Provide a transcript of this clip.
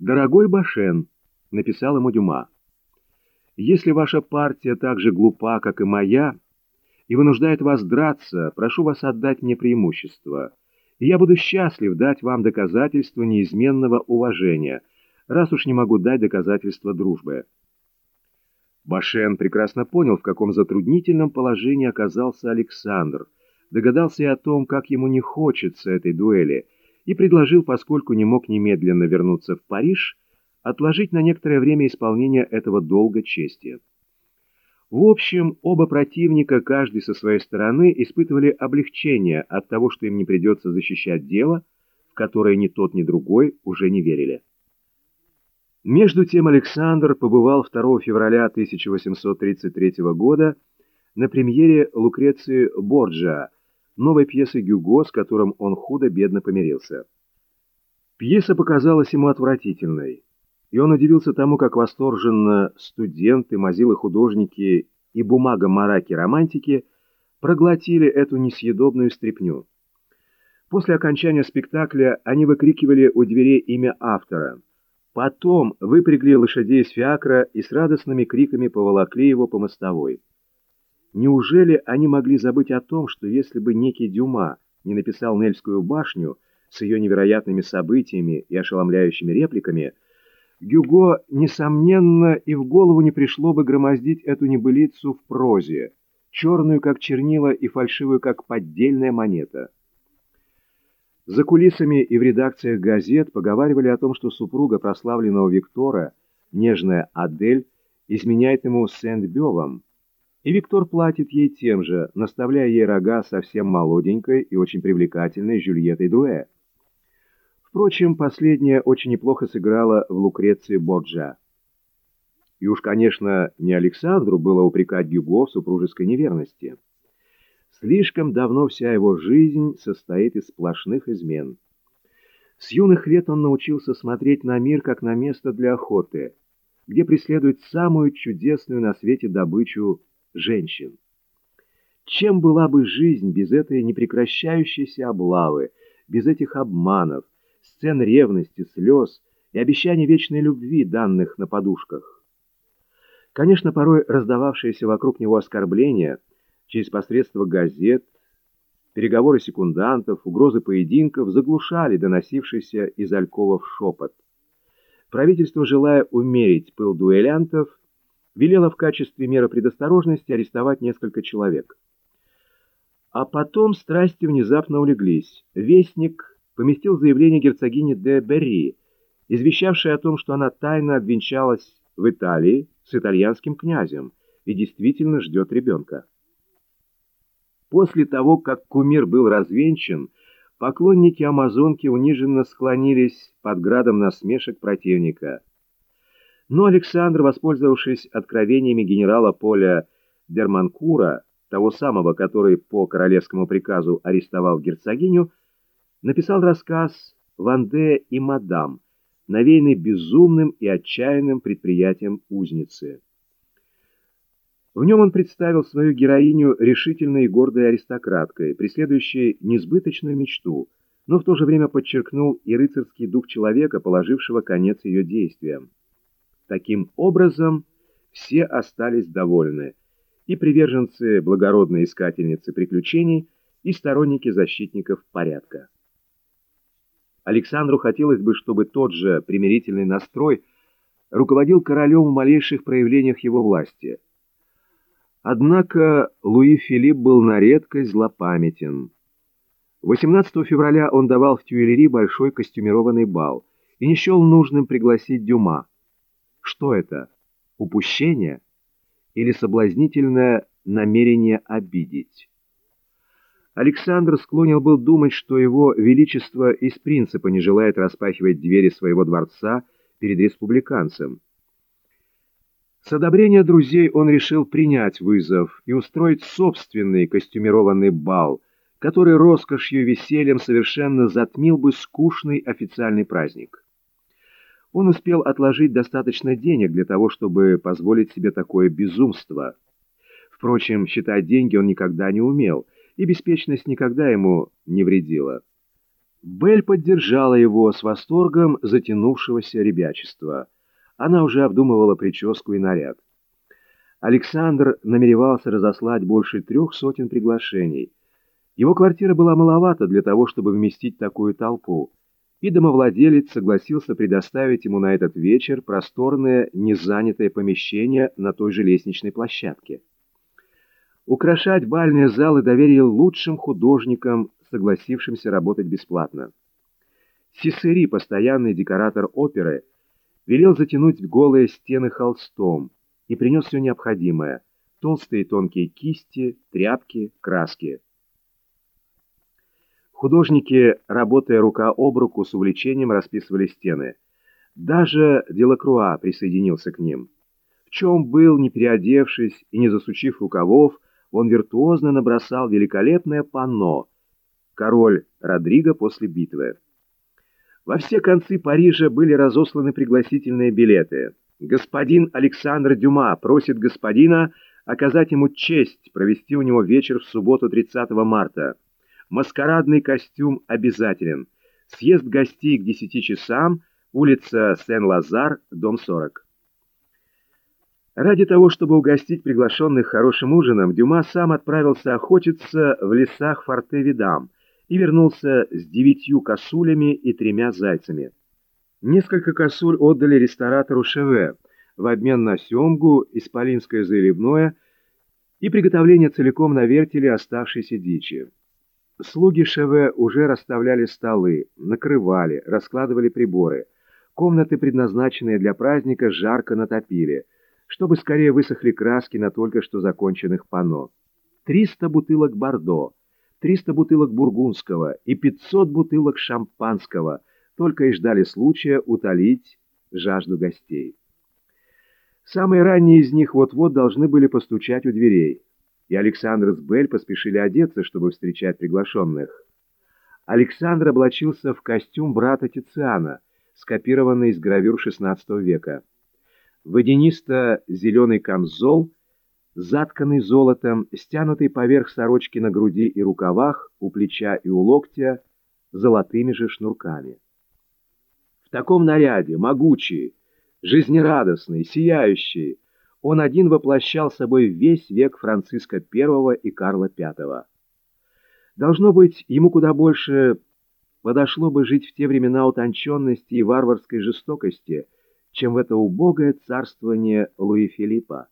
«Дорогой Башен», — написал ему Дюма, — «если ваша партия так же глупа, как и моя, и вынуждает вас драться, прошу вас отдать мне преимущество, и я буду счастлив дать вам доказательство неизменного уважения, раз уж не могу дать доказательство дружбы». Башен прекрасно понял, в каком затруднительном положении оказался Александр, догадался и о том, как ему не хочется этой дуэли, и предложил, поскольку не мог немедленно вернуться в Париж, отложить на некоторое время исполнение этого долга чести. В общем, оба противника, каждый со своей стороны, испытывали облегчение от того, что им не придется защищать дело, в которое ни тот, ни другой уже не верили. Между тем Александр побывал 2 февраля 1833 года на премьере Лукреции Борджа, новой пьесы Гюго, с которым он худо-бедно помирился. Пьеса показалась ему отвратительной, и он удивился тому, как восторженно студенты, мазилы-художники и бумага-мараки-романтики проглотили эту несъедобную стряпню. После окончания спектакля они выкрикивали у дверей имя автора. Потом выпрягли лошадей из фиакра и с радостными криками поволокли его по мостовой. Неужели они могли забыть о том, что если бы некий Дюма не написал Нельскую башню с ее невероятными событиями и ошеломляющими репликами, Гюго, несомненно, и в голову не пришло бы громоздить эту небылицу в прозе, черную как чернила и фальшивую как поддельная монета. За кулисами и в редакциях газет поговаривали о том, что супруга прославленного Виктора, нежная Адель, изменяет ему Сент-Бевом, и Виктор платит ей тем же, наставляя ей рога совсем молоденькой и очень привлекательной Жюльеттой Друэ. Впрочем, последняя очень неплохо сыграла в Лукреции Борджа. И уж, конечно, не Александру было упрекать Гюго в супружеской неверности. Слишком давно вся его жизнь состоит из сплошных измен. С юных лет он научился смотреть на мир как на место для охоты, где преследует самую чудесную на свете добычу женщин. Чем была бы жизнь без этой непрекращающейся облавы, без этих обманов, сцен ревности, слез и обещаний вечной любви, данных на подушках? Конечно, порой раздававшиеся вокруг него оскорбления через посредство газет, переговоры секундантов, угрозы поединков заглушали доносившийся из Алькова шепот. Правительство, желая умерить пыл дуэлянтов, велела в качестве меры предосторожности арестовать несколько человек. А потом страсти внезапно улеглись. Вестник поместил заявление герцогини де Берри, извещавшее о том, что она тайно обвенчалась в Италии с итальянским князем и действительно ждет ребенка. После того, как кумир был развенчан, поклонники Амазонки униженно склонились под градом насмешек противника – но Александр, воспользовавшись откровениями генерала Поля Дерманкура, того самого, который по королевскому приказу арестовал герцогиню, написал рассказ «Ванде и мадам», навеянный безумным и отчаянным предприятием узницы. В нем он представил свою героиню решительной и гордой аристократкой, преследующей несбыточную мечту, но в то же время подчеркнул и рыцарский дух человека, положившего конец ее действиям. Таким образом, все остались довольны, и приверженцы благородной искательницы приключений, и сторонники защитников порядка. Александру хотелось бы, чтобы тот же примирительный настрой руководил королем в малейших проявлениях его власти. Однако Луи Филипп был на редкость злопамятен. 18 февраля он давал в Тюильри большой костюмированный бал и не счел нужным пригласить Дюма. Что это? Упущение? Или соблазнительное намерение обидеть? Александр склонен был думать, что его величество из принципа не желает распахивать двери своего дворца перед республиканцем. С одобрения друзей он решил принять вызов и устроить собственный костюмированный бал, который роскошью и весельем совершенно затмил бы скучный официальный праздник. Он успел отложить достаточно денег для того, чтобы позволить себе такое безумство. Впрочем, считать деньги он никогда не умел, и беспечность никогда ему не вредила. Белль поддержала его с восторгом затянувшегося ребячества. Она уже обдумывала прическу и наряд. Александр намеревался разослать больше трех сотен приглашений. Его квартира была маловата для того, чтобы вместить такую толпу, и домовладелец согласился предоставить ему на этот вечер просторное, незанятое помещение на той же лестничной площадке. Украшать бальные залы доверил лучшим художникам согласившимся работать бесплатно. Сисери, постоянный декоратор оперы, велел затянуть голые стены холстом и принес все необходимое – толстые тонкие кисти, тряпки, краски. Художники, работая рука об руку, с увлечением расписывали стены. Даже Делакруа присоединился к ним. В чем был, не переодевшись и не засучив рукавов, он виртуозно набросал великолепное панно – король Родриго после битвы. Во все концы Парижа были разосланы пригласительные билеты. Господин Александр Дюма просит господина оказать ему честь провести у него вечер в субботу 30 марта. Маскарадный костюм обязателен. Съезд гостей к 10 часам, улица Сен-Лазар, дом 40. Ради того, чтобы угостить приглашенных хорошим ужином, Дюма сам отправился охотиться в лесах Форте-Видам, и вернулся с девятью косулями и тремя зайцами. Несколько косуль отдали ресторатору Шеве в обмен на семгу, исполинское заливное и приготовление целиком на вертеле оставшейся дичи. Слуги Шеве уже расставляли столы, накрывали, раскладывали приборы. Комнаты, предназначенные для праздника, жарко натопили, чтобы скорее высохли краски на только что законченных панно. Триста бутылок бордо, 300 бутылок бургундского и 500 бутылок шампанского только и ждали случая утолить жажду гостей. Самые ранние из них вот-вот должны были постучать у дверей, и Александр с Бель поспешили одеться, чтобы встречать приглашенных. Александр облачился в костюм брата Тициана, скопированный из гравюр XVI века. Водянисто-зеленый камзол — затканный золотом, стянутый поверх сорочки на груди и рукавах, у плеча и у локтя, золотыми же шнурками. В таком наряде, могучий, жизнерадостный, сияющий, он один воплощал собой весь век Франциска I и Карла V. Должно быть, ему куда больше подошло бы жить в те времена утонченности и варварской жестокости, чем в это убогое царствование Луи Филиппа.